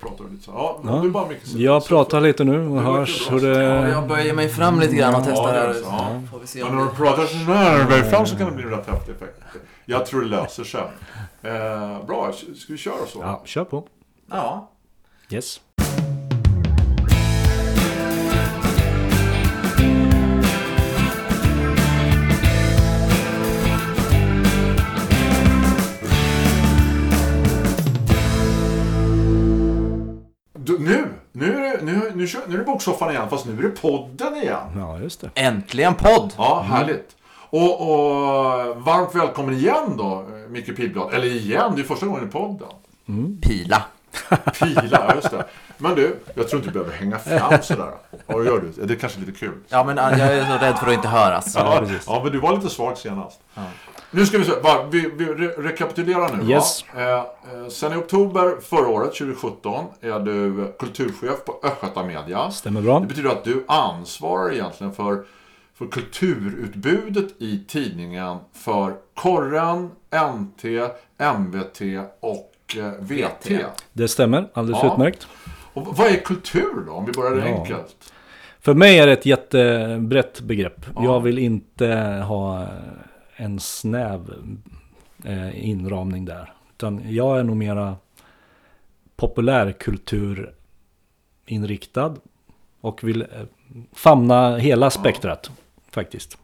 pratar du lite så. Ja, Ja. du bara mycket Jag pratar lite nu och Det hörs hur Ja, det... jag böjer mig fram lite grann och Ja, testar det är här. så. Ja. Får vi se Men om när du det... pratar sådär väg fram så kan det bli en rätt häftig effekt. Jag tror det löser sig. Eh, bra, ska vi köra så? Ja, kör på. Ja. Yes. Nu, nu, kör, nu är det boksoffan igen, fast nu är det podden igen. Ja, just det. Äntligen podd! Ja, härligt. Och, och varmt välkommen igen då, Micke Pilblad. Eller igen, det är första gången i podden. Pila. Pila, ja, just det. Men du, jag tror inte du behöver hänga fram sådär. Ja, gör du. Det är kanske lite kul. Ja, men jag är så rädd för att inte höras. Ja, ja, men du var lite svag senast. Nu ska vi se, bara, vi, vi re rekapitulerar nu. Yes. Va? Eh, eh, sen i oktober förra året, 2017, är du kulturchef på Östgöta Media. Stämmer bra. Det betyder att du ansvarar egentligen för, för kulturutbudet i tidningen för Korren, NT, MVT och eh, VT. VT. Det stämmer. Alldeles Ja. utmärkt. Och vad är kultur då, om vi börjar Ja. enkelt? För mig är det ett jättebrett begrepp. Ja. Jag vill inte ha en snäv eh, inramning där. Utan jag är nog mera populärkulturinriktad. Och vill eh, famna hela spektrat faktiskt.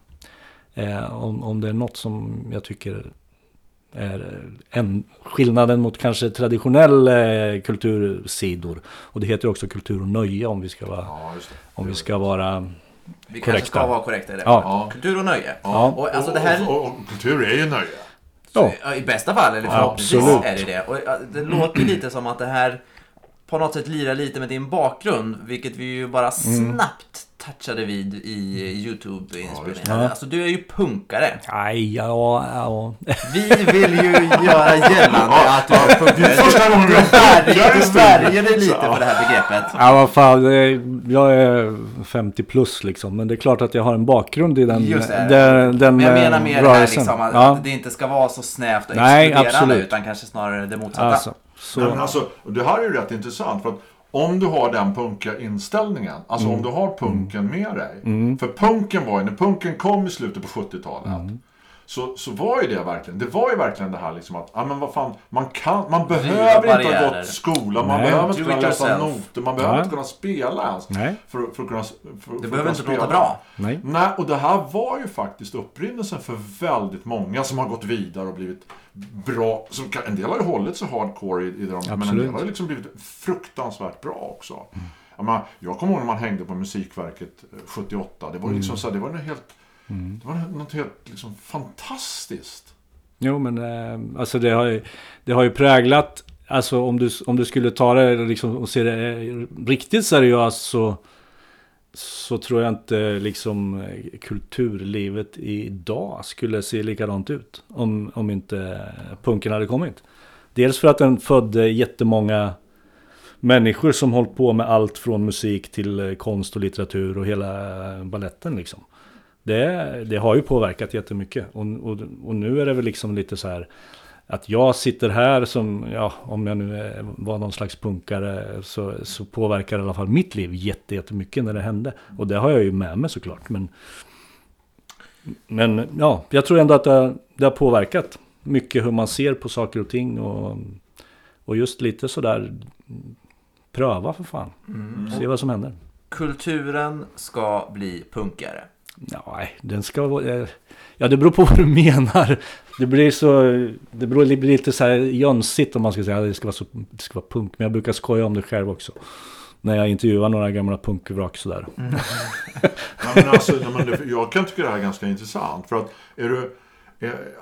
Eh, om, om det är något som jag tycker är en, skillnaden mot kanske traditionell eh, kultursidor. Och det heter också kultur och nöje om vi ska vara, Ja, om vi ska vara Vi Korrekta. kanske ska vara korrekta i det. Ja. Kultur och nöje. Ja. Och alltså det här... och, och, och kultur är ju nöje. Ja. Ja, I bästa fall, eller förhoppningsvis Absolut. är det det. Och det låter ju lite som att det här på något sätt lirar lite med din bakgrund, vilket vi ju bara snabbt touchade vid i YouTube-inspelningen. Ja. Alltså du är ju punkare. Nej, ja, ja. Vi vill ju göra gällande att du är punkare. Första gången vi Du värjer, dig lite för det här begreppet. Ja, vad fan. Jag är 50 plus liksom. Men det är klart att jag har en bakgrund i den, Just det. den, den Men jag eh, menar mer det här rörelsen. liksom att ja, det inte ska vara så snävt och Nej, exkluderande absolut. utan kanske snarare det motsatta. alltså, så, Nej, men alltså, det här är ju rätt intressant. För att om du har den punkiga inställningen, alltså Mm. om du har punken med dig. För punken var ju, när punken kom i slutet på 70-talet. Mm. Så, så var ju det verkligen, det var ju verkligen det här liksom att, ja men vad fan, man kan, man behöver inte ha gått skola, man Nej. behöver inte kunna läsa yourself. noter, man behöver Nej. inte kunna spela ens. Nej. För, för att kunna, för, för att Det kunna behöver inte spela. låta bra. nej. Nej, och det här var ju faktiskt upprinnelsen för väldigt många som har gått vidare och blivit bra. Som en del har ju hållit sig hardcore i, i det de, men en del har ju liksom blivit fruktansvärt bra också. Jag, menar, jag kommer ihåg när man hängde på Musikverket eh, 78. Det var liksom så här, det var något helt, det var något helt liksom fantastiskt. Jo, men eh, alltså det har ju, det har ju präglat. Alltså om du, om du skulle ta det liksom och se det eh, riktigt seriöst så. Så tror jag inte liksom kulturlivet idag skulle se likadant ut. Om, om inte punken hade kommit. Dels för att den födde jättemånga människor som hållit på med allt från musik till eh, konst och litteratur och hela eh, balletten liksom. Det, det har ju påverkat jättemycket. Och, och, och nu är det väl liksom lite så här att jag sitter här som, ja, om jag nu var någon slags punkare så, så påverkar i alla fall mitt liv jätte- jättemycket när det hände. Och det har jag ju med mig såklart. Men, men ja, jag tror ändå att det, har- det har påverkat mycket hur man ser på saker och ting. Och, och just lite sådär, pröva för fan. Se vad som händer. Kulturen ska bli punkare. Nej, den ska vara... Eh, ja, det beror på vad du menar. Det blir så... Det beror det blir lite så här jönsigt om man ska säga att det ska vara, så, det ska vara punk. Men jag brukar skoja om det själv också. När jag intervjuar några gamla punkvrak sådär. Mm. Nej, men alltså, jag kan tycka det här är ganska intressant. För att är du,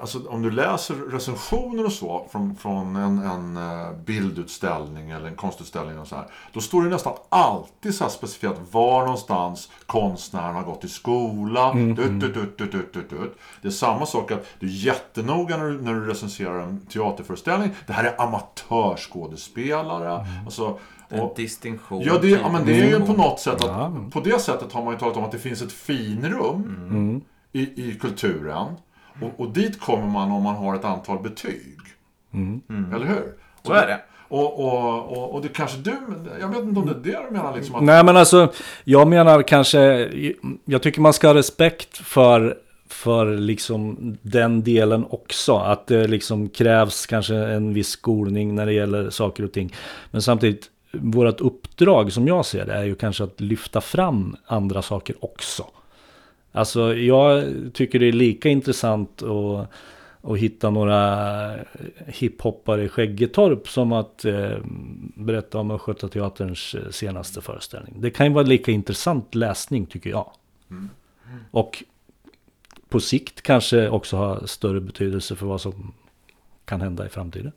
alltså, om du läser recensioner och så från, från en, en eh, bildutställning eller en konstutställning och så här. Då står det nästan alltid så här specificerat var någonstans konstnären har gått i skola. Dut, dut, dut, dut, dut, dut, dut. Det är samma sak att du är jättenoga när du, när du recenserar en teaterföreställning. Det här är amatörskådespelare. Alltså, En och, distinktion. Ja, det, ja, men det är ju på Mm. något sätt att Ja. på det sättet har man ju talat om att det finns ett finrum Mm. i, i kulturen. Och, och dit kommer man om man har ett antal betyg. Mm. Eller hur? Så är det. Och, och, och, och det kanske du, jag vet inte om det är det du menar liksom att... Nej men alltså, jag menar kanske, jag tycker man ska ha respekt för, för liksom den delen också. Att det liksom krävs kanske en viss skolning när det gäller saker och ting. Men samtidigt, vårt uppdrag som jag ser det är ju kanske att lyfta fram andra saker också. Alltså jag tycker det är lika intressant att, att hitta några hiphoppare i Skäggetorp som att eh, berätta om Östgötateaterns eh, senaste föreställning. Det kan ju vara lika intressant läsning tycker jag. Mm. Och på sikt kanske också ha större betydelse för vad som kan hända i framtiden.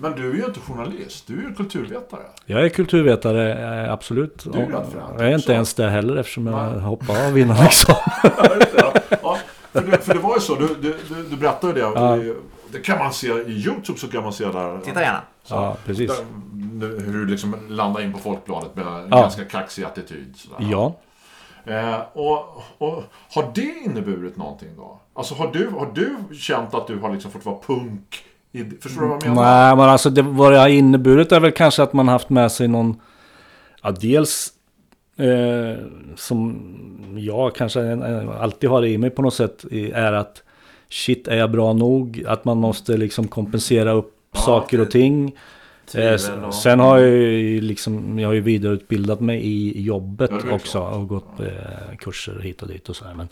Men du är ju inte journalist, du är ju kulturvetare. Jag är kulturvetare, eh, absolut. Du är allt Jag är inte ens det heller eftersom jag Nej. hoppade av innan liksom. ja, för, det, för det var ju så, du, du, du, berättade det. Ja. Det, kan man se i YouTube så kan man se där. Titta gärna. Så, Ja, precis. Där, hur du liksom landar in på Folkbladet med en Ja. ganska kaxig attityd. Sådär. Ja. Eh, och, och har det inneburit någonting då? Alltså har du, har du känt att du har liksom fått vara punk? Förstår du vad jag menar? Nej, men alltså det, vad det har inneburit är väl kanske att man haft med sig någon... Ja, dels eh, som jag kanske alltid har i mig på något sätt är att shit, är jag bra nog? Att man måste liksom kompensera upp Ja, saker och ting. Eh, sen har jag ju liksom, jag har ju vidareutbildat mig i jobbet Ja, också och gått eh, kurser hit och dit och sådär. Men,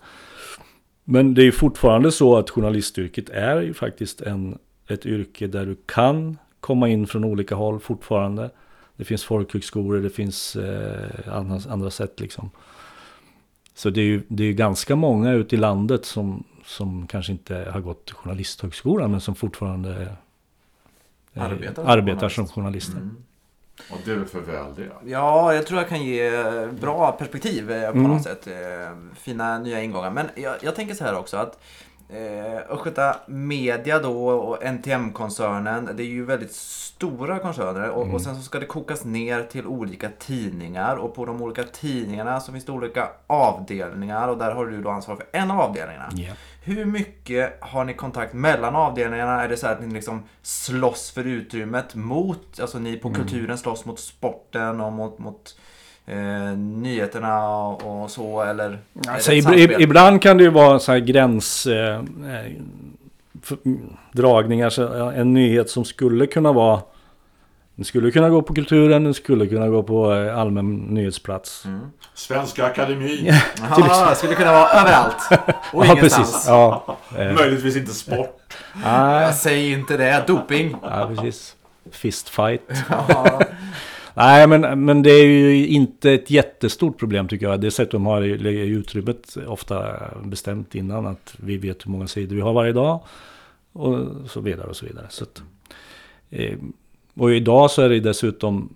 men det är ju fortfarande så att journalistyrket är ju faktiskt en, ett yrke där du kan komma in från olika håll fortfarande. Det finns folkhögskolor, det finns eh, andra, andra sätt liksom. Så det är ju det är ganska många ute i landet som, som kanske inte har gått journalisthögskolan men som fortfarande eh, Arbetar som arbetar som journalister. Mm. Och det är väl för väl det. Ja, jag tror jag kan ge bra perspektiv eh, på Mm. något sätt. Eh, Fina nya ingångar. Men jag, jag tänker så här också att eh, Östgöta Media då och NTM-koncernen, det är ju väldigt stora koncerner och, och sen så ska det kokas ner till olika tidningar och på de olika tidningarna så finns det olika avdelningar och där har du då ansvar för en av avdelningarna. Ja. Hur mycket har ni kontakt mellan avdelningarna? Är det så att ni liksom slåss för utrymmet mot, alltså ni på kulturen slåss mot sporten och mot, mot eh, nyheterna och, så eller? Alltså, ib- ibland kan det ju vara så här gräns... Eh, eh, dragningar. Så en nyhet som skulle kunna vara... Den skulle kunna gå på kulturen, den skulle kunna gå på eh, allmän nyhetsplats. Mm. Svenska Akademi. Jaha, skulle kunna vara överallt och Ja, ingenstans. precis. Ja, eh, Möjligtvis inte sport. nej, Jag säger inte det, doping. ja, precis. Fistfight. Ja, Nej, men, men det är ju inte ett jättestort problem tycker jag. Dessutom har utrymmet ofta bestämt innan att vi vet hur många sidor vi har varje dag. Och så vidare och så vidare. Så att, eh, och idag så är det dessutom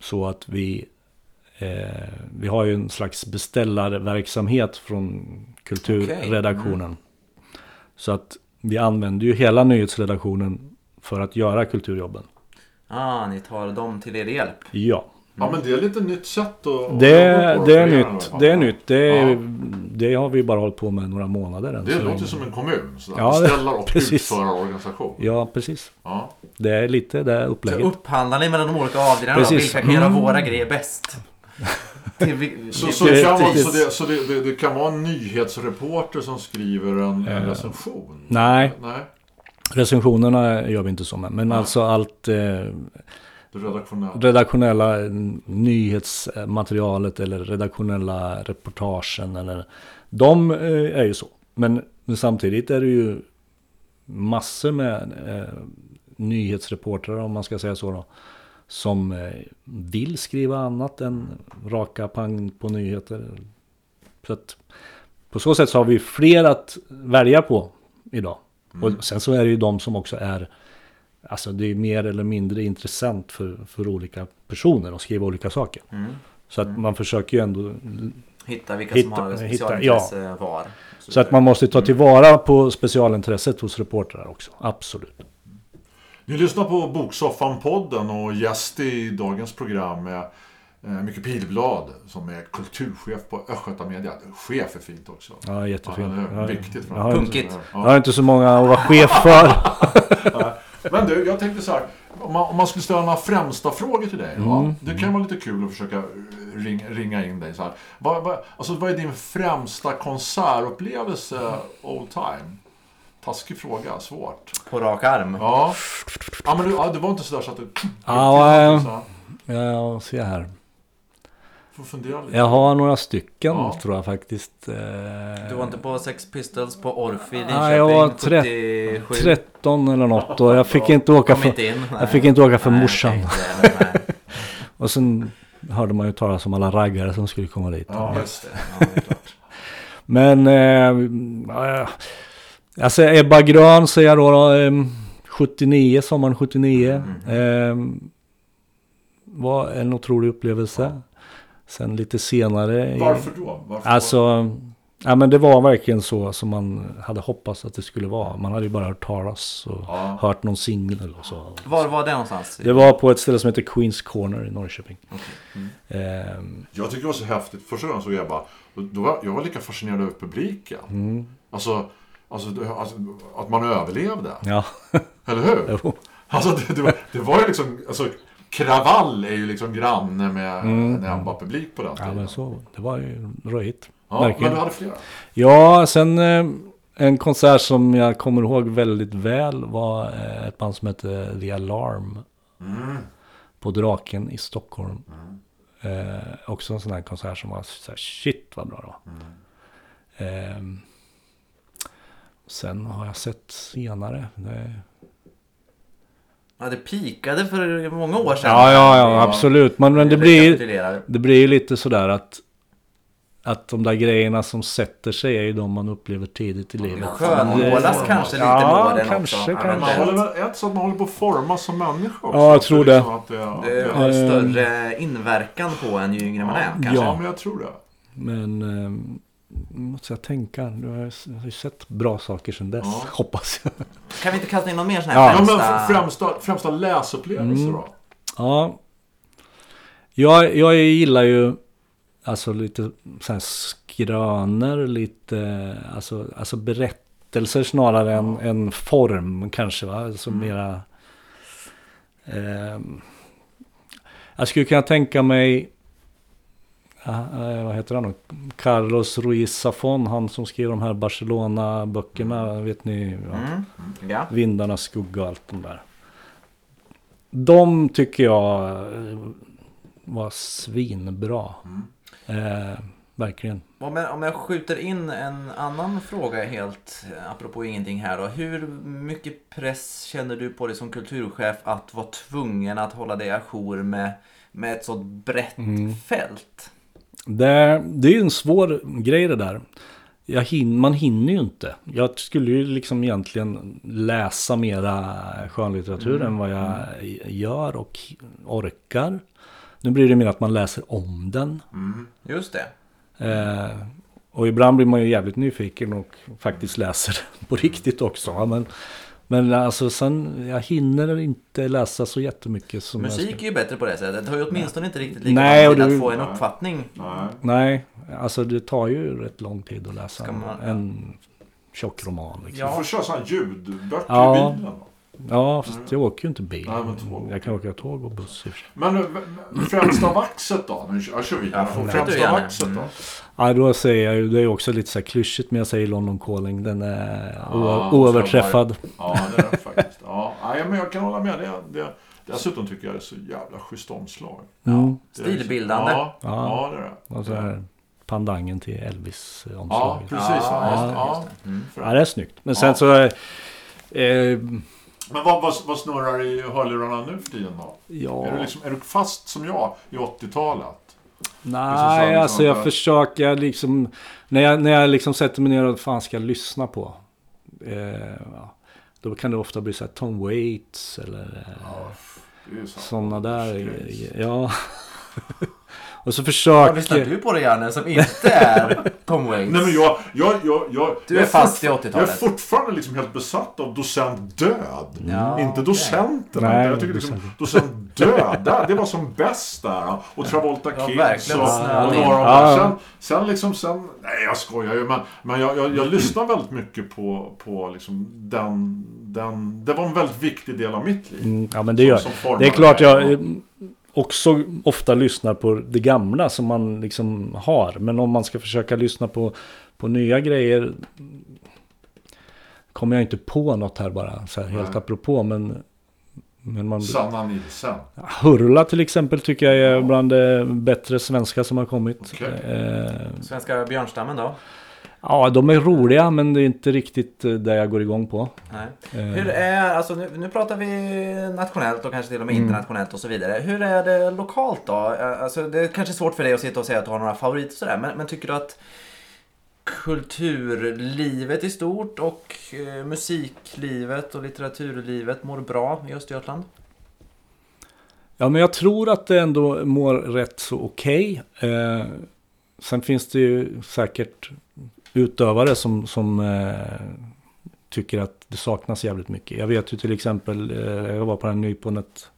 så att vi, eh, vi har ju en slags beställarverksamhet från kulturredaktionen. Så att vi använder ju hela nyhetsredaktionen för att göra kulturjobben. Ah, ni tar dem till er hjälp. Ja. Ja men det är lite nytt sätt att... Det, att det är nytt. Det är nytt. Det, är, Ja. det har vi bara hållit på med några månader än. Det så låter som en kommun. Sådär. Ja, Beställar och precis. utförarorganisation. Ja, precis. Ja. Det är lite det Så upplägget. upphandlar ni mellan de olika avdelningarna. Vilka kan göra Mm. våra grejer bäst? Så, till- så, det, kan vara, Precis. så, det, så det, det, det kan vara en nyhetsreporter som skriver en, en Eh, recension? nej. Nej, Recensionerna gör vi inte så med. Men alltså allt eh, redaktionella. redaktionella nyhetsmaterialet eller redaktionella reportagen. Eller, de eh, är ju så. Men, men samtidigt är det ju massor med eh, nyhetsreportrar om man ska säga så då. Som eh, vill skriva annat än raka pang på nyheter. Så att, på så sätt så har vi fler att välja på idag. Mm. Och sen så är det ju de som också är Alltså det är mer eller mindre intressant för, för olika personer att skriva olika saker. Mm. Så att man försöker ju ändå... Hitta vilka Hitta- som har hitta- specialintresse var. Så att man måste ta tillvara på specialintresset hos reportrar också. Absolut. Ni lyssnar på Boksoffan-podden och gäst i dagens program är Micke Pilblad som är kulturchef på Östgöta Media. Chef är fint också. Ja, Ja, jättefint. Ja, Viktigt. för jag har. Punkigt. Jag har inte så många att vara chef för. Men du, jag tänkte så här. Om man, om man skulle ställa några främsta frågor till dig. Va? Mm. Det kan vara lite kul att försöka ring, ringa in dig. Så här. Vad, vad, alltså, vad är din främsta konsertupplevelse all time? Taskig fråga, svårt. På rak arm. Ja, ja men du, ja, det var inte sådär så att du... Ja, eh, så här. Ja, se här. Får fundera lite. Jag har några stycken Ja. tror jag faktiskt. Eh, Du var inte på Sex Pistols på Orfi i Linköping Nej, jag var tre- 77? 13 eller något och jag fick inte åka för... inte. Jag fick inte åka för Nej, morsan. nej, nej. Och sen hörde man ju talas om alla raggare som skulle komma dit. Ja, Just det. Ja, det är klart. Men... Eh, ja, alltså Ebba Grön säger jag då. då eh, 79, sommaren 79. Eh, var en otrolig upplevelse. Sen lite senare... Varför då? Varför Alltså... Ja men det var verkligen så som man hade hoppats att det skulle vara. Man hade ju bara hört talas och Ja. hört någon singel och så. Var var det någonstans? Det var på ett ställe som heter Queens Corner i Norrköping. Mm. Ehm, Jag tycker det var så häftigt. Första gången såg jag bara... Då var, jag var lika fascinerad över publiken. mm, Alltså, alltså, alltså, att man överlevde. ja, Eller hur? jo. Alltså det, det, var, det var ju liksom... Alltså, Kravall är ju liksom granne med Mm. en Ebba-publik på den ja tiden. men så. Det var ju röjigt. Ja, men verkligen. du hade flera? Ja, sen eh, en konsert som jag kommer ihåg väldigt väl var eh, ett band som hette The Alarm. Mm. På Draken i Stockholm. Eh, också en sån här konsert som var så här, shit vad bra det var. Mm. Ehm, sen har jag sett senare. Det... Ja, det pikade för många år sedan. Ja, ja, ja, absolut. Men, men det blir det blir ju lite sådär att att de där grejerna som sätter sig är ju de man upplever tidigt i livet. Skönmålas kanske lite Ja, med åren kanske, också. kanske. Man håller väl, är det inte så att man håller på att formas som människa också? Ja, jag Att tror liksom det. Att det, att Det det, har Eh, större inverkan på en ju yngre man är kanske. ja, men jag tror det. Men ehm, måste jag tänka. Nu har ju sett bra saker sedan dess. Ja. Hoppas jag. Kan vi inte kasta in någon mer sån Ja. här Ja, främsta... f- främsta, främsta läsupplevelser Mm. då? Ja. Jag, jag gillar ju alltså lite så här skrönor, lite alltså, alltså berättelser snarare än, än form kanske va. Alltså mera... ehm, jag skulle kunna tänka mig Eh, vad heter han då? Carlos Ruiz Zafón, han som skrev de här Barcelona-böckerna, vet ni? Ja. Mm. Ja. Vindarnas skugga och allt de där. De tycker jag eh, var svinbra. Eh, verkligen. Om jag, om jag skjuter in en annan fråga helt eh, apropå ingenting här då. Hur mycket press känner du på dig som kulturchef att vara tvungen att hålla dig ajour med, med ett så brett Mm. fält? Det, det är ju en svår grej det där. Hin, man hinner ju inte. Jag skulle ju liksom egentligen läsa mera skönlitteratur än vad jag gör och orkar. Nu blir det mer att man läser om den. Just det. Eh, och ibland blir man ju jävligt nyfiken och faktiskt läser på riktigt också. Men, men alltså sen, jag hinner inte läsa så jättemycket som Musik är ju bättre på det sättet. Det tar ju åtminstone inte riktigt lika Nej, lång tid du- att få en Nej. uppfattning. Nej. Nej, alltså det tar ju rätt lång tid att läsa man- en tjock roman. Liksom. Du får köra sådana här ljudböcker Ja. i bilen. Ja, fast jag åker ju inte bil. Nej, men tåg. Jag kan åka tåg och buss i och för sig. Men eh, främsta vaxet då? Nu kör- jag kör vidare. Ja, främsta vaxet då? Ja, då säger jag ju, det är också lite så här klyschigt, men jag säger London Calling. Den är Ja, o- oöverträffad. Ja, det är det faktiskt. Ja, nej, men jag kan hålla med. Det, det, dessutom tycker jag det är så jävla schysst omslag. Mm. Det är- Stilbildande. Ja, Ja. ja, det är det. Och så här pandangen till Ja, Elvis-omslaget. precis. Ja, Ja, just det, ja. just det. Mm. Ja, det är snyggt. Men sen Ja. så... Eh, Men vad, vad, vad snurrar i hörlurarna nu för tiden då? ja... Är, du liksom, är du fast som jag i 80-talet? Nej, liksom alltså jag att- försöker liksom... När jag, när jag liksom sätter mig ner och fan ska jag lyssna på? Eh, ja, då kan det ofta bli så här Tom Waits eller eh, Det är ju så. sådana där. Ja. och så Vad försöker... lyssnar du på det Janne som inte är Tom Waits? Nej men jag, jag, jag, jag, Du jag är fast i fortfar- 80-talet. Jag är fortfarande liksom helt besatt av docent Död. Ja, Inte docenterna. Nej, jag tycker liksom docent Död, det, var som bäst där. Och Travolta Ja, Kids och, och några av. Sen, sen liksom sen, nej jag skojar ju men, men jag, jag, jag lyssnar väldigt mycket på, på liksom den, den, det var en väldigt viktig del av mitt liv. Mm, ja men det gör som Det är klart mig. jag eh, också ofta lyssnar på det gamla som man liksom har. Men om man ska försöka lyssna på, på nya grejer. Kommer jag inte på något här bara. Så här, helt Nej. apropå. Men, men man, Sanna Nielsen. Hurla till exempel tycker jag är bland det bättre svenska som har kommit. Okej. Eh, Svenska björnstammen då? Ja, de är roliga men det är inte riktigt eh, det jag går igång på. Nej. Eh, Hur är, alltså nu, nu pratar vi nationellt och kanske till och med Mm. internationellt och så vidare. Hur är det lokalt då? Eh, Alltså det är kanske svårt för dig att sitta och säga att du har några favoriter och sådär. Men, men tycker du att kulturlivet i stort och eh, musiklivet och litteraturlivet mår bra i Östergötland? Ja, men jag tror att det ändå mår rätt så okej. Eh, sen finns det ju säkert utövare som, som eh, tycker att det saknas jävligt mycket. Jag vet ju till exempel, eh, jag var på den Nyponet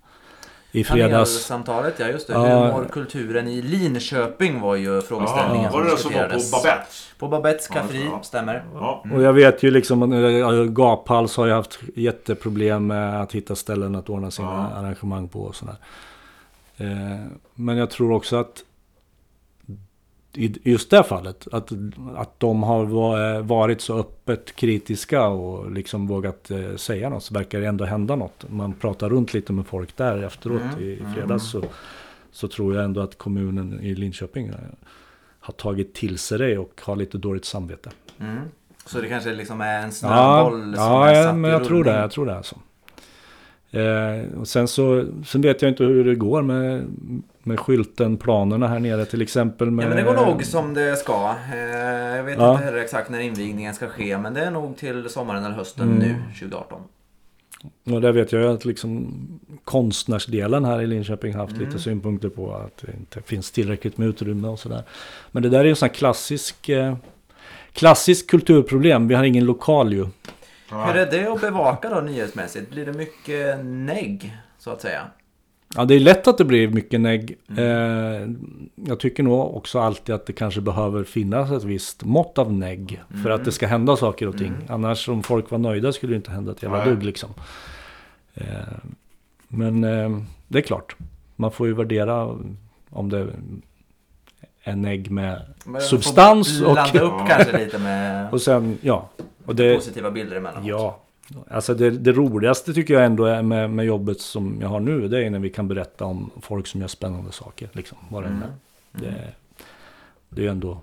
i fredags. Panelsamtalet, ja just det. Ja. Hur mår kulturen i Linköping var ju frågeställningen Ja, var det det som var på. Babette? På Babettes Café, ja. stämmer. Ja. Och jag vet ju liksom, eh, Gaphals har ju haft jätteproblem med att hitta ställen att ordna sina Ja. arrangemang på och sådär. Eh, men jag tror också att i just det fallet, att, att de har va- varit så öppet kritiska och liksom vågat eh, säga något så verkar det ändå hända något. Man pratar runt lite med folk där efteråt Mm, i, i mm. fredags så, så tror jag ändå att kommunen i Linköping eh, har tagit till sig det och har lite dåligt samvete. Mm. Så det kanske liksom är en Ja, snöboll som ja, är ja satt men i jag tror det. rullning. Jag tror det alltså. Eh, och sen så sen vet jag inte hur det går med, med skylten, planerna här nere till exempel. Med, Ja men det går nog som det ska. Eh, Jag vet Ja. inte heller exakt när invigningen ska ske men det är nog till sommaren eller hösten Mm. nu 2018. Och där vet jag att liksom konstnärsdelen här i Linköping haft Mm. lite synpunkter på att det inte finns tillräckligt med utrymme och sådär. Men det där är ju en sån här klassisk, eh, klassisk kulturproblem. Vi har ingen lokal ju. Ja. Hur är det att bevaka då nyhetsmässigt? Blir det mycket negg så att säga? Ja, det är lätt att det blir mycket negg. Mm. Eh, jag tycker nog också alltid att det kanske behöver finnas ett visst mått av negg. För Mm. att det ska hända saker och ting. Mm. Annars om folk var nöjda skulle det inte hända ett jävla dugg liksom. Eh, men eh, det är klart. Man får ju värdera om det är negg med Men substans och, upp kanske lite med och sen, ja. Och det, positiva bilder emellanåt. Ja, alltså det, det roligaste tycker jag ändå är med, med jobbet som jag har nu. Det är när vi kan berätta om folk som gör spännande saker. Liksom, vad det Mm. är. Det, det är ändå...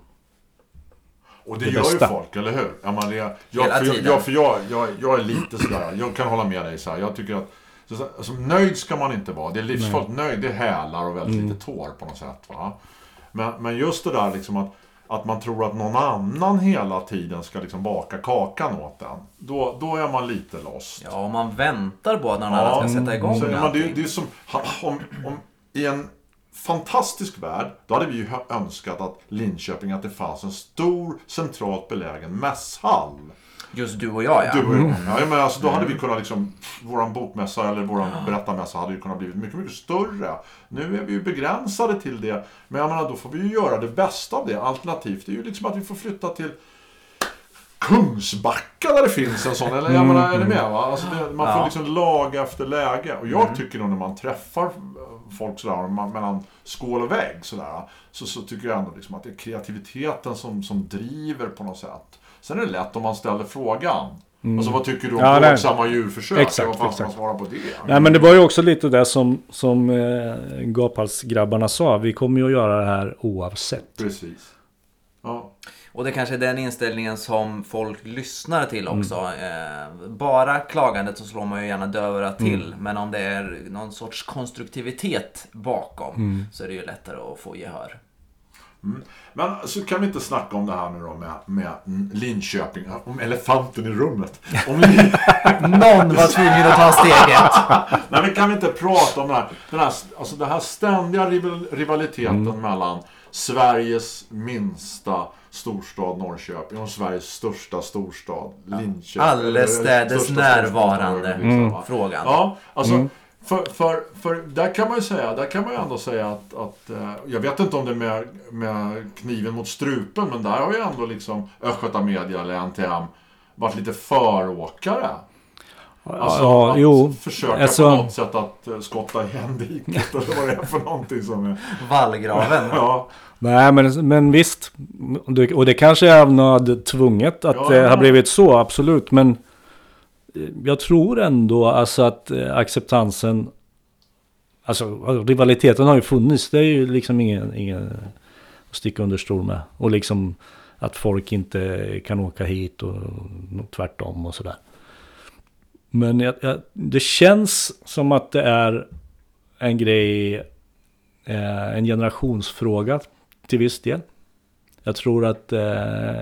Och det, Det gör bästa. ju folk, eller hur? Ja, man, jag, jag, Hela för, jag, tiden. jag, för jag, jag, jag är lite sådär, jag kan hålla med dig så här. Jag tycker att så, så- alltså, nöjd ska man inte vara. Det är livsfarligt. Nöjd, det hälar och väldigt Mm. lite tår på något sätt. Va? Men, men just det där liksom att, att man tror att någon annan hela tiden ska liksom baka kakan åt en. Då, då är man lite lost. Ja, om man väntar på att någon Ja, annan ska sätta igång Så, men det, det är som, om, om, I en fantastisk värld, då hade vi ju önskat att Linköping, att det fanns en stor centralt belägen mässhall. Just du och jag ja. Du och jag. Ja, men alltså, då hade vi kunnat liksom, våran bokmässa eller våran berättarmässa hade ju kunnat blivit mycket, mycket större. Nu är vi ju begränsade till det. Men jag menar, då får vi ju göra det bästa av det. Alternativt är ju liksom att vi får flytta till Kungsbacka där det finns en sån. Eller jag menar, är ni med va? Alltså det, man får liksom lag efter läge. Och jag tycker nog när man träffar folk sådär, mellan skål och vägg sådär. Så, så tycker jag ändå liksom att det är kreativiteten som, som driver på något sätt. Sen är det lätt om man ställer frågan. Alltså vad tycker du om Ja, plågsamma djurförsök? Exakt, vad fan ska man svara på det? Nej men det var ju också lite det som, som eh, Gaphalsgrabbarna sa. Vi kommer ju att göra det här oavsett. Precis. Ja. Och det kanske är den inställningen som folk lyssnar till Mm. också. Eh, bara klagandet så slår man ju gärna dövörat Mm. till. Men om det är någon sorts konstruktivitet bakom Mm. så är det ju lättare att få gehör. Men så kan vi inte snacka om det här nu då med, med Linköping, om elefanten i rummet. Om Lin... Någon var tvungen att ta steget. Nej men kan vi inte prata om det här, den här, alltså den här ständiga rival- rivaliteten mellan Sveriges minsta storstad Norrköping och Sveriges största storstad Linköping. Allestädes närvarande. liksom, va? Frågan. Ja, alltså för, för, för där kan man ju säga, där kan man ju ändå säga att, att eh, jag vet inte om det är med, med kniven mot strupen, men där har ju ändå liksom Östgöta Media eller NTM varit lite föråkare. Alltså ja, att jo. försöka Alltså- på något sätt att eh, skotta igen diket eller vad det är för någonting som är... Vallgraven. Ja, Nej men, men visst. Och det kanske är av nöd tvunget att Ja, det ja. har blivit så, absolut. Men eh, Eh, jag tror ändå alltså att eh, acceptansen... Alltså rivaliteten har ju funnits. Det är ju liksom ingen, ingen att sticka under stol med. Och liksom att folk inte kan åka hit och, och tvärtom och sådär. Men jag, jag, det känns som att det är en grej, eh, en generationsfråga till viss del. Jag tror att eh,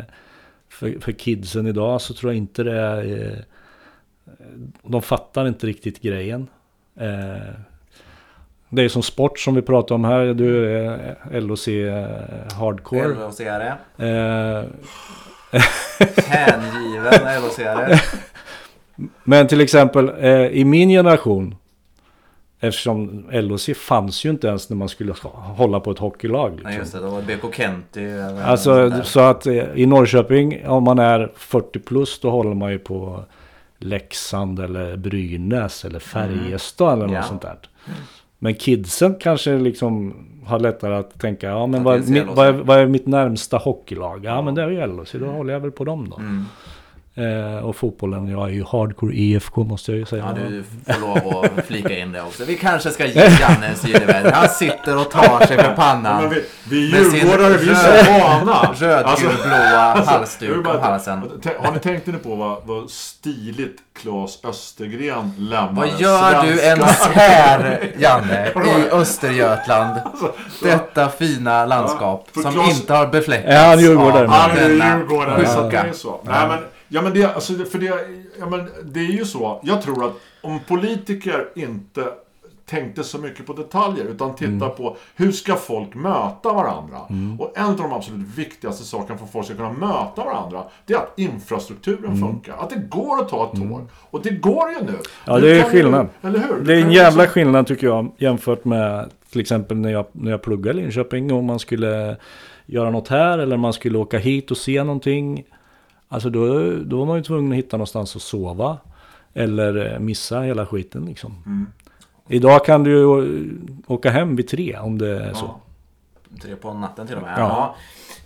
för, för kidsen idag så tror jag inte det är... Eh, de fattar inte riktigt grejen. Eh, det är som sport som vi pratar om här. Du är LOC eh, hardcore. LHC-are. Eh, Hängiven LHC-are. men till exempel eh, i min generation. Eftersom LOC fanns ju inte ens när man skulle hålla på ett hockeylag. Nej Liksom. just det, då var BK Kenty. Alltså så att i Norrköping om man är 40 plus då håller man ju på Leksand eller Brynäs eller Färjestad eller något Ja. sånt där. Men kidsen kanske liksom har lättare att tänka ja men vad, är LHC. vad, är, vad är mitt närmsta hockeylag? Ja men det är ju LHC, då håller jag väl på dem då. Mm. Eh, och fotbollen, jag är ju hardcore IFK måste jag ju säga. Ja, du får lov att flika in det också. Vi kanske ska ge Janne en syreväder. Han sitter och tar sig för men pannan. vi, vi sin djurgårdare, vi är så vana. Rödgulblåa Alltså, jag halsduk om bara- halsen. T- Har ni tänkt på vad, vad stiligt Claes Östergren lämnar Vad gör du ens här, Janne, i Östergötland? Detta fina landskap Ja, som Claes- inte har befläckats Är han djurgårdare? av Han är djurgårdare, är så. Nej, men, ja, men det, alltså, för det, ja, men det är ju så. Jag tror att om politiker inte tänkte så mycket på detaljer utan titta Mm. på hur ska folk möta varandra. Och en av de absolut viktigaste sakerna för att folk ska kunna möta varandra det är att infrastrukturen Mm. funkar. Att det går att ta ett tåg. Och det går ju nu. Ja, det är kan ju- skillnad. Eller hur? Det är en jävla liksom- skillnad tycker jag jämfört med till exempel när jag, när jag pluggade i Linköping och man skulle göra något här eller man skulle åka hit och se någonting. Alltså då, då var man ju tvungen att hitta någonstans att sova. Eller eh, missa hela skiten liksom. Mm. Idag kan du ju åka hem vid tre om det är så. Ja. Tre på natten till och med. Ja.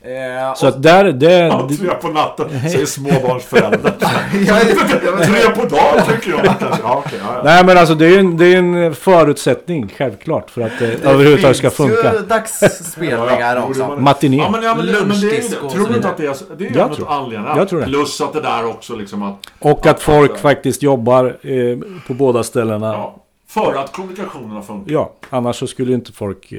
Ja. Eh, Så och- att där, det... Ja, tre på natten, säger småbarnsföräldrar. Tre på dagen tycker jag. Ja, okej, ja, ja. Nej men alltså det är ju en, det är en förutsättning självklart för att det, överhuvudtaget ska finns funka. ju dagsspelningar Ja, ja. också. Matiné. Ja, men, ja, men, det- men det är ju Lunchdisco det. Tror du inte att det är, det är ju tror det. Plus att det där också liksom att... Och att folk faktiskt jobbar eh, på båda ställena. Ja, för att kommunikationerna funkar. Ja, annars så skulle ju inte folk eh,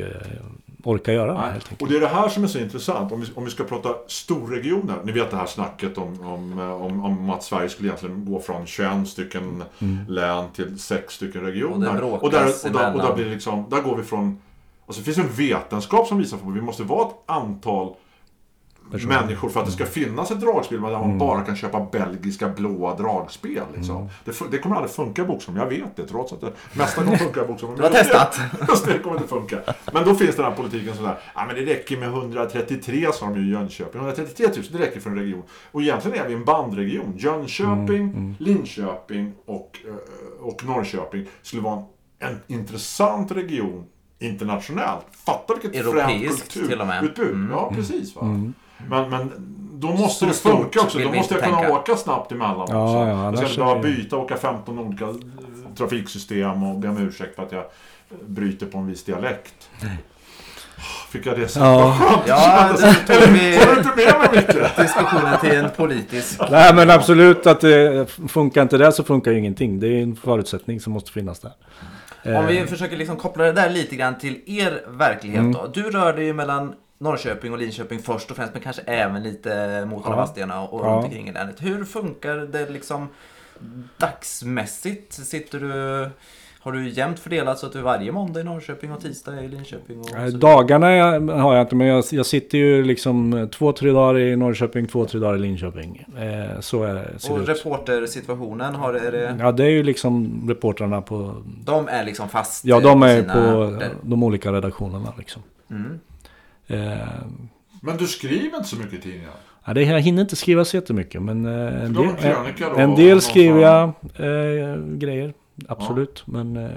orka göra Nej. helt enkelt. Och det är det här som är så intressant. Om vi, om vi ska prata storregioner. Ni vet det här snacket om, om, om, om att Sverige skulle egentligen gå från 21 stycken Mm. län till 6 stycken Och regioner. bråkas och, där, och, där, och där blir liksom, där går vi från... Alltså det finns en vetenskap som visar på att vi måste vara ett antal Personer. människor för att det ska finnas ett dragspel där man Mm. bara kan köpa belgiska blåa dragspel. Liksom. Det, fu- det kommer aldrig funka i Boxholm, jag vet det trots att det mesta kommer funka i Boxholm. Du har testat. Just det, det kommer inte funka. Men då finns den här politiken sådär, ja men det räcker med 133 sa de ju i Jönköping. 133 000, det räcker för en region. Och egentligen är vi en bandregion. Jönköping, Linköping och, eh, och Norrköping skulle vara en, en intressant region internationellt. Fatta vilket Europeiskt med. kulturutbud. Mm. Ja, precis. Va? Men, men då måste Så det funka också. Då måste jag kunna tänka. åka snabbt emellan också. Ja, ja, jag ska inte det- byta och åka 15 olika eh, trafiksystem och be om ursäkt för att jag eh, bryter på en viss dialekt. Fick jag det sagt? Ja. Ja, det tog vi Får du inte med mig mycket? diskussionen till en politisk. Nej men absolut att det funkar inte det så funkar ju ingenting. Det är en förutsättning som måste finnas där. Om vi Eh, försöker liksom koppla det där lite grann till er verklighet Mm. då. Du rör dig ju mellan Norrköping och Linköping först och främst men kanske även lite Motala, Ja. Vadstena och Ja. runt omkring i länet. Hur funkar det liksom dagsmässigt? Sitter du... Har du jämnt fördelat så att du varje måndag i Norrköping och tisdag i Linköping? Dagarna har jag inte men jag, jag sitter ju liksom två, tre dagar i Norrköping, två, tre dagar i Linköping. Eh, så är det, och reportersituationen, har, är det, Ja det är ju liksom reportrarna på... de är liksom fast Ja de är på orter. de olika redaktionerna liksom. Mm. Eh, Men du skriver inte så mycket i tidningar? Ja, det, jag hinner inte skriva så jättemycket men eh, en del, en och del skriver jag eh, grejer. Absolut. Men eh,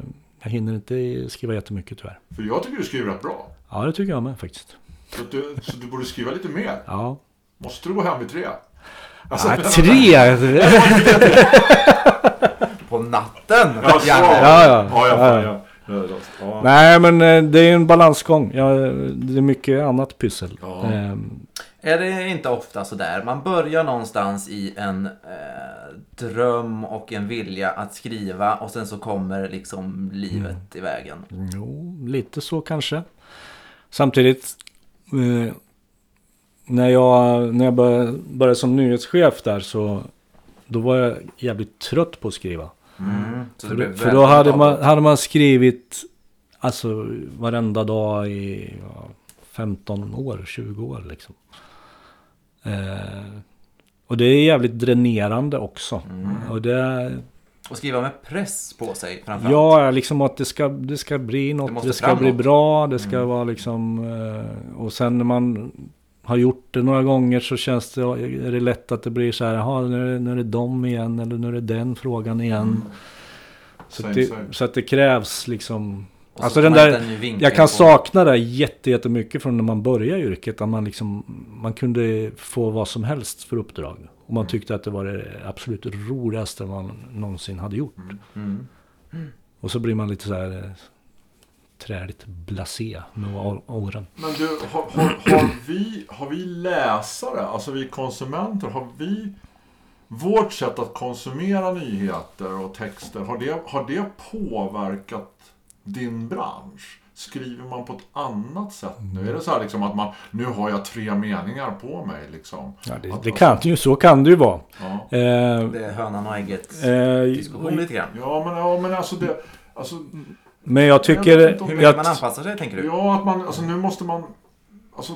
jag hinner inte skriva jättemycket tyvärr. För jag tycker du skriver rätt bra. Ja, det tycker jag med faktiskt. Så, du, så du borde skriva lite mer. Ja. Måste du gå hem vid tre? Alltså, men- tre! På natten! Ja, så. Ja, ja. ja, Ja, ja. Ja. Nej, men eh, det är en balansgång. Ja, det är mycket annat pyssel. Ja. Ehm, Är det inte ofta sådär? Man börjar någonstans i en eh, dröm och en vilja att skriva och sen så kommer liksom livet i vägen. Jo, lite så kanske. Samtidigt, eh, när jag, när jag började, började som nyhetschef där så då var jag jävligt trött på att skriva. Mm. Det För, för då hade man, hade man skrivit alltså varenda dag i ja, 15 år, 20 år liksom. Eh, och det är jävligt dränerande också. Mm. Och det, Och skriva med press på sig framförallt. Ja, liksom att det ska, det ska bli Det något. måste Det, ska fram bli något. bra. Det ska Mm. vara liksom... eh, Och sen när man har gjort det några gånger så känns det, är det lätt att det blir så här. Jaha, nu är, det, nu är det dem igen. Eller nu är det den frågan igen. Så, Same, att det, same. så att det krävs liksom... Alltså den där- Jag kan på- sakna det jätte- jättemycket från när man började yrket. Att man liksom... Man kunde få vad som helst för uppdrag. Och man tyckte att det var det absolut roligaste man någonsin hade gjort. Mm. Och så blir man lite så här eh, träligt blasé med åren. Men du, har, har, har, vi, har vi läsare, alltså vi konsumenter, har vi vårt sätt att konsumera nyheter och texter, har det, har det påverkat din bransch? Skriver man på ett annat sätt nu? Är det så här liksom att man, nu har jag tre meningar på mig liksom? Ja, det, Att- det kan ju, så kan det ju vara. Ja, Eh, Det är hönan och ägget eh, diskussion lite grann. ja men, ja, men alltså det, alltså, men jag Jag tycker... inte om Hur mycket man Jag, anpassar sig tänker du? ja att man, alltså nu måste man, alltså,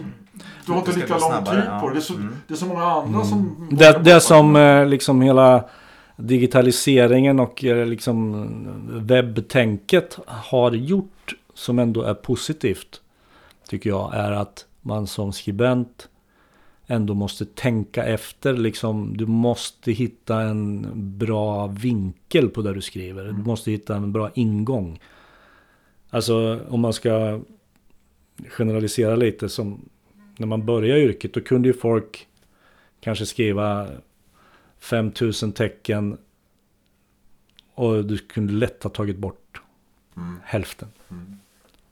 du har inte lika lång tid ja. på det. Det är så, Mm. det är så många andra som... det, det som eh, liksom hela digitaliseringen och eh, liksom webbtänket har gjort som ändå är positivt tycker jag är att man som skribent ändå måste tänka efter liksom du måste hitta en bra vinkel på det du skriver. Du måste hitta en bra ingång. Alltså om man ska generalisera lite som när man börjar yrket då kunde ju folk kanske skriva 5000 tecken och du kunde lätt ha tagit bort Mm. hälften. Mm.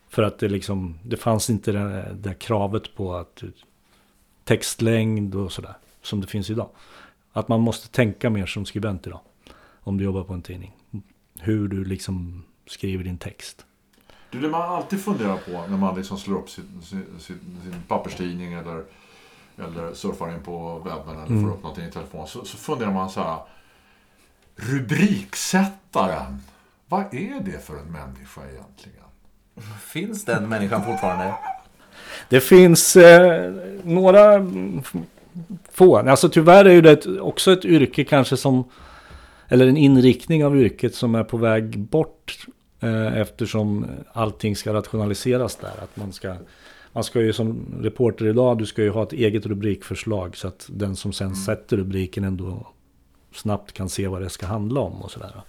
För att det liksom, det fanns inte det, det kravet på att textlängd och sådär. Som det finns idag. Att man måste tänka mer som skribent idag. Om du jobbar på en tidning. Hur du liksom skriver din text. Du, det man alltid funderar på när man liksom slår upp sin, sin, sin, sin papperstidning eller, eller surfar in på webben eller Mm. får upp någonting i telefon. Så, så funderar man så här. Rubriksättaren. Vad är det för en människa egentligen? Finns den människan fortfarande? Det finns eh, några få. Alltså tyvärr är ju det ett, också ett yrke kanske som... Eller en inriktning av yrket som är på väg bort. Eh, eftersom allting ska rationaliseras där. Att man ska... Man ska ju som reporter idag, du ska ju ha ett eget rubrikförslag. Så att den som sen sätter rubriken ändå snabbt kan se vad det ska handla om och sådär.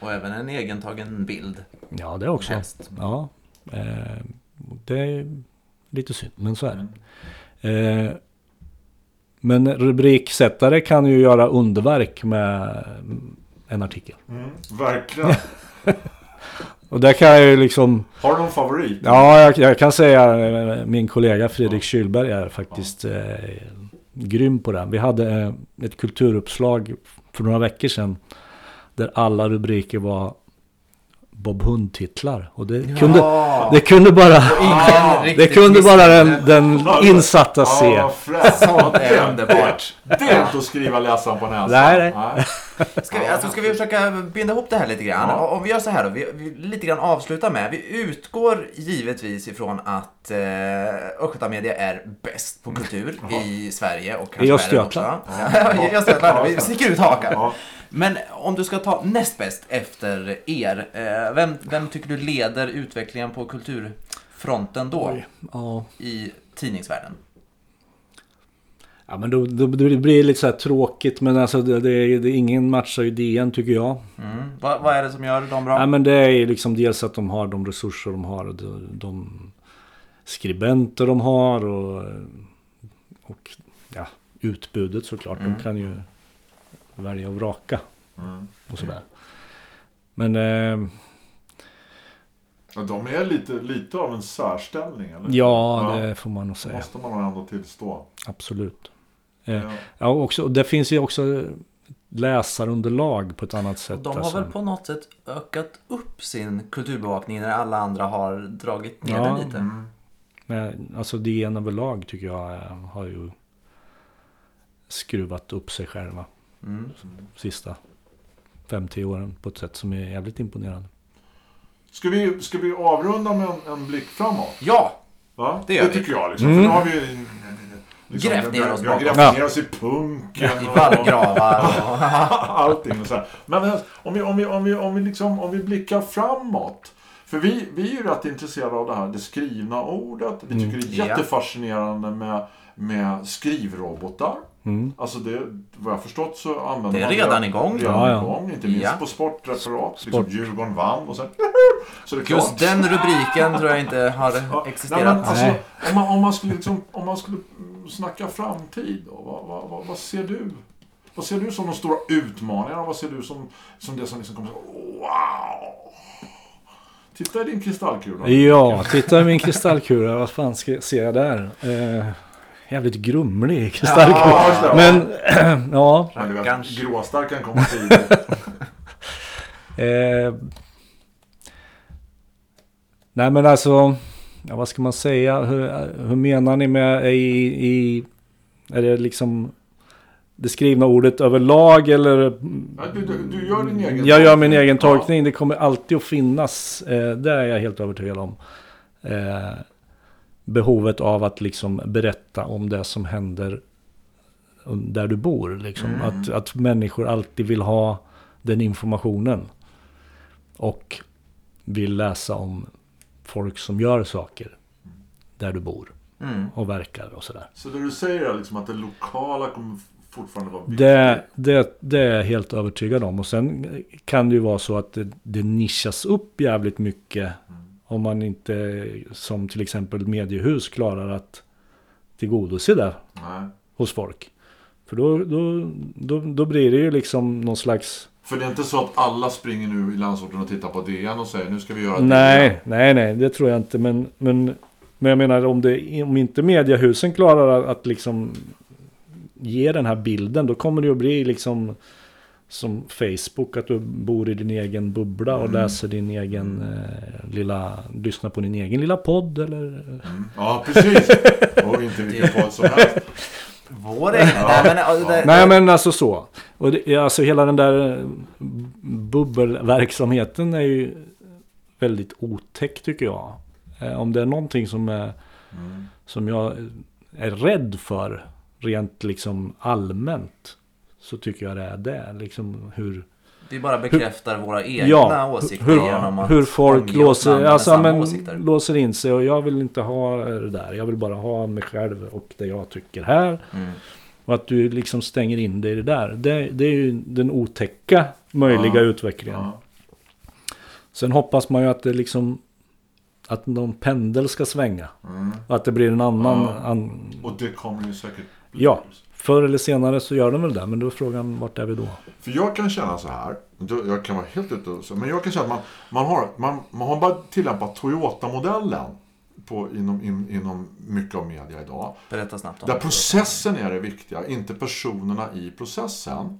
Och även en egentagen bild. Ja, det också. Helst. Ja, eh, det är lite synd, men så är Mm. det. Eh, men rubriksättare kan ju göra underverk med en artikel. Verkligen. Och där kan jag ju liksom... Har du någon favorit? Ja, jag, jag kan säga eh, min kollega Fredrik Kylberg är faktiskt eh, grym på det. Vi hade eh, ett kulturuppslag för några veckor sedan. Där alla rubriker var Bob Hund-titlar. Och det kunde, det kunde bara... Ingen Det kunde bara den, den insatta Ja, se. fräscht. Sånt är Det- underbart. Det, det är inte att skriva läsaren på näsan. Nej, nej. Ska vi, alltså, ska vi försöka binda ihop det här lite grann? Ja. Och vi gör så här då, vi, vi lite grann avslutar med, vi utgår givetvis ifrån att eh, Östgötamedia är bäst på kultur i Sverige och kanske I Östergötland. också. Ja, I Östergötland, vi sticker ut hakan. Men om du ska ta näst bäst efter er, eh, vem, vem tycker du leder utvecklingen på kulturfronten då Oj, ja. i tidningsvärlden? Ja men då, då, då blir det lite så här tråkigt men alltså det, det, det, ingen matchar ju DN tycker jag. Mm. Vad, vad är det som gör dem bra? Ja men det är liksom dels att de har de resurser de har och de, de skribenter de har och, och ja, utbudet såklart. Mm. De kan ju välja och vraka Mm. och sådär. Men eh, Ja, De är lite, lite av en särställning, eller? ja, det får man nog det säga. måste man nog ändå tillstå. Absolut. Eh, Ja. Ja, och också, och det finns ju också läsarunderlag på ett annat sätt. Och de har alltså. väl på något sätt ökat upp sin kulturbevakning när alla andra har dragit ner Ja. den lite. Mm. Men, alltså DN överlag tycker jag eh, har ju skruvat upp sig själva Mm. sista 5-10 åren på ett sätt som är jävligt imponerande. Ska, vi, ska vi avrunda med en, en blick framåt? Ja! Va? Det gör vi. tycker jag. Liksom. Mm. För nu har vi liksom, Grävt ner oss Vi har bakom. grävt ner oss i punken. I vallgravar och... Allting och så här. Men om vi, om vi, om vi, om vi, liksom, om vi blickar framåt. För vi, vi är ju rätt intresserade av det här, det skrivna ordet. Vi tycker det är jättefascinerande med, med skrivrobotar. Mm. Alltså det, vad jag förstått så använder Det är man redan igång. Redan Ja, ja. igång, inte minst Ja. på sportreferat. Sport. Liksom Djurgården vann och sen... Så det Just klart. den rubriken tror jag inte har Ja, nej, existerat. men alltså, om, man, om, man skulle liksom, om man skulle snacka framtid, då, vad, vad, vad, vad ser du? Vad ser du som de stora utmaningarna? Vad ser du som, som det som liksom kommer så Wow! Titta i din kristallkula. Ja, titta i min kristallkula. Vad fan ska, ser jag där? Eh, jävligt grumlig kristallkula. Ja. Men ja. Rackarns. gråstark kan komma tidigt. Eh, nej men alltså. Ja, vad ska man säga? Hur, hur menar ni med i, i... Är det liksom det skrivna ordet överlag eller? Ja, du, du, du gör din egen Jag gör min egen Ja. tolkning. Det kommer alltid att finnas. Eh, det är jag helt övertygad om. Eh, behovet av att liksom berätta om det som händer där du bor. Liksom. Mm. Att, att människor alltid vill ha den informationen. Och vill läsa om folk som gör saker där du bor Mm. och verkar och sådär. Så det du säger är liksom att det lokala kommer fortfarande vara viktigt? Det, det, det är jag helt övertygad om. Och sen kan det ju vara så att det, det nischas upp jävligt mycket. Om man inte, som till exempel mediehus, klarar att tillgodose det Nej. hos folk. För då, då, då, då blir det ju liksom någon slags... För det är inte så att alla springer nu i landsorten och tittar på DN och säger nu ska vi göra DN. Nej, nej, nej, det tror jag inte. Men, men, men jag menar om, det, om inte mediehusen klarar att, att liksom ge den här bilden. Då kommer det ju att bli liksom som Facebook. Att du bor i din egen bubbla och Mm. läser din egen eh, lilla... Lyssnar på din egen lilla podd eller... Mm. Ja, precis. Och inte vilken podd som helst. Vår egen. Nej, men, ja, det, Nej men alltså så. Och det, alltså hela den där eh, bubbelverksamheten är ju väldigt otäck tycker jag. Eh, Om det är någonting som, är, Mm. som jag är rädd för rent liksom allmänt. Så tycker jag det är det. Liksom hur, Vi bara bekräftar våra egna ja, åsikter hur, genom att hur folk låser, alltså, men, åsikter. låser in sig. Och jag vill inte ha det där. Jag vill bara ha mig själv och det jag tycker här. Mm. Och att du liksom stänger in dig i det där. Det, det är ju den otäcka möjliga Ja. utvecklingen. Ja. Sen hoppas man ju att det liksom... Att någon pendel ska svänga. Mm. Och att det blir en annan... Ja. An, Och det kommer ju säkert bli. Ja. Förr eller senare så gör de väl det. Men då är frågan vart är vi då? För jag kan känna så här. Jag kan vara helt ute och så. Men jag kan känna att man, man, har, man, man har bara tillämpat Toyota-modellen. På, inom, in, inom mycket av media idag. Berätta snabbt om Där processen är det viktiga, inte personerna i processen.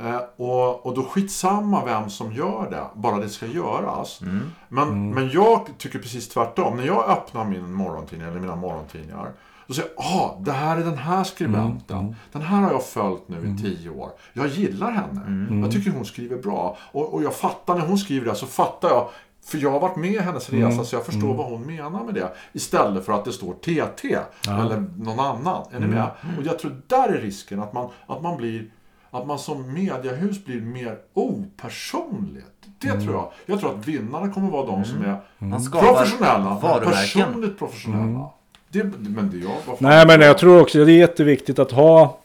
Eh, och, och då skitsamma vem som gör det, bara det ska göras. Mm. Men, men jag tycker precis tvärtom. När jag öppnar min morgontidning, eller mina morgontidningar. Då säger jag, ah, det här är den här skribenten. Mm, mm. Den här har jag följt nu i tio år. Jag gillar henne. Mm. Jag tycker hon skriver bra. Och, och jag fattar, när hon skriver det så fattar jag. För jag har varit med i hennes resa Mm, så jag förstår vad hon menar med det. Istället för att det står TT Ja. eller någon annan. Är ni Mm. med? Och jag tror där är risken att man, att man blir att man som mediehus blir mer opersonligt. Det Mm. tror jag. Jag tror att vinnarna kommer vara de som är skapar professionella. varumärken. Personligt professionella. Mm. Det, men det, ja, vad fan. Nej, men jag tror också att det är jätteviktigt att ha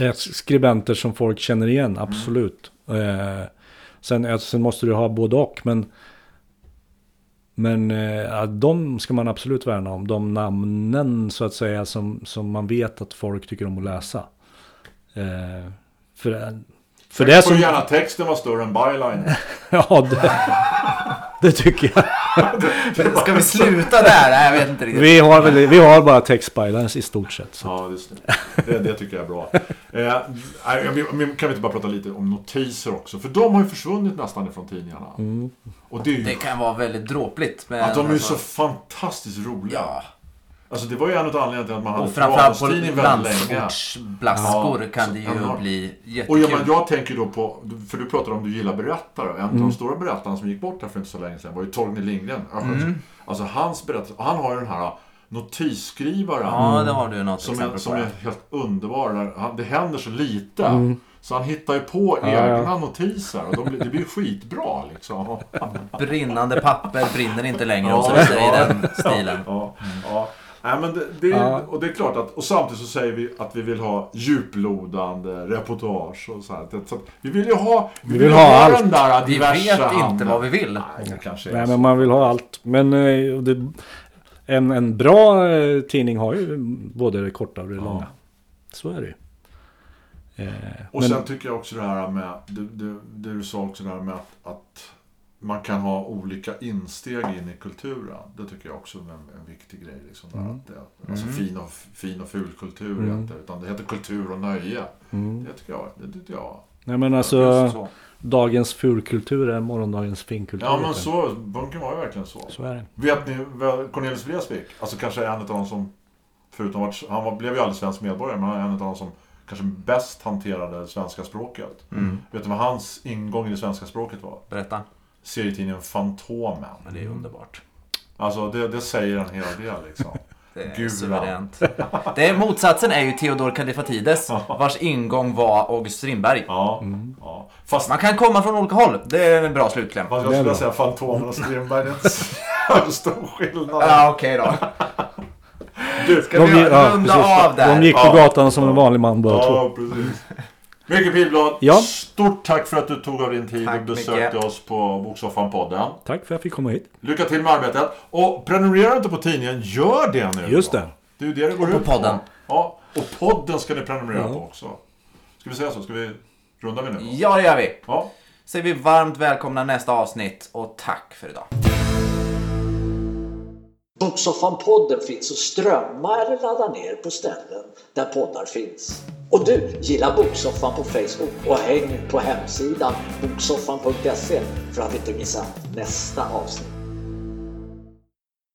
eh, skribenter som folk känner igen, absolut. Eh, sen, eh, sen måste du ha både och, men men eh, de ska man absolut värna om. De namnen så att säga som, som man vet att folk tycker om att läsa. Eh, för för det Får som... gärna texten vara större än byline. Ja, det, det tycker jag. Ska vi sluta där? Nej, jag vet inte riktigt. Vi har, väl, vi har bara textbylines i stort sett. Så. Ja, just det. det. Det tycker jag är bra. Eh, kan vi inte bara prata lite om notiser också? För de har ju försvunnit nästan ifrån tidningarna. Mm. Och det ju... Det kan vara väldigt dråpligt. Men att de är ju alltså- så fantastiskt roliga. Ja, Alltså det var ju en av anledningarna till att man hade och framförallt på landsortsblaskor Ja, kan det ju enormt. bli Och jättekul. ja, men jag tänker då på, för du pratar om du gillar berättare. En av Mm. de stora berättarna som gick bort här för inte så länge sedan var ju Torgny Lindgren. Mm. Alltså hans berättelse, han har ju den här notisskrivaren. Ja, det har du något Som är, exempel som på. är ja. helt underbar. Där han, det händer så lite. Så han hittar ju på Mm. Ja, ja. egna notiser. Och de, blir- det blir skitbra liksom. Brinnande papper brinner inte längre Ja, och så vidare ja. i den stilen. Ja, ja. Nej, men det, det är, Ja. Och det är klart att, och samtidigt så säger vi att vi vill ha djuplodande reportage och så här. Det- Så att vi vill ju ha, vi vill ha allt. den där Vi vet inte handeln. vad vi vill. Nej, det kanske Nej, men man vill ha allt. Men eh, det, en, en bra eh, tidning har ju både det korta och det långa. Så är det ju. Eh, Och men, sen tycker jag också det här med, det, det, det du sa också där med att, att man kan ha olika insteg in i kulturen. Det tycker jag också är en, en viktig grej. Liksom, att det, alltså fin, och, fin och ful kultur Mm. heter utan det heter kultur och nöje. mm. Det tycker jag. Det tycker jag. Nej men alltså, så. dagens fulkultur är morgondagens finkultur. Ja men så, bunken var ju verkligen så. så är det. Vet ni Cornelis Vreeswijk? Alltså kanske en av de som, förutom att han var, blev ju aldrig svensk medborgare, men han är en av de som kanske bäst hanterade svenska språket. Mm. Vet du vad hans ingång i det svenska språket var? Berätta. Serietidningen Fantomen. Men det är underbart. Alltså det, det säger en hel del liksom. Det är Gud, suveränt. Det är, motsatsen är ju Theodor Kallifatides, vars ingång var August Strindberg. Ja, ja. Fast, Man kan komma från olika håll. Det är en bra slutkläm. fast jag skulle säga Fantomen och Strindberg, det är inte så stor skillnad. Ja, okej då. Du, Ska vi gick- runda av där? de gick på Ja. gatan som en vanlig man båda två. Ja, precis. Micke Pilblad, Ja. stort tack för att du tog av din tid Tack, och besökte Micke. oss på Boksoffan-podden. Tack för att jag fick komma hit. Lycka till med arbetet. Och prenumerera inte på tidningen, gör det nu. Just då. det. Det är ju det det går Och på ut podden. på. Ja, och podden ska ni prenumerera Ja. på också. Ska vi säga så? Ska vi runda vi nu? då? Ja, det gör vi. Ja. Säger vi varmt välkomna nästa avsnitt och tack för idag. Boksoffan-podden finns att strömma eller ladda ner på ställen där poddar finns. Och du, gilla Boksoffan på Facebook och häng på hemsidan boksoffan.se för att inte missa nästa avsnitt.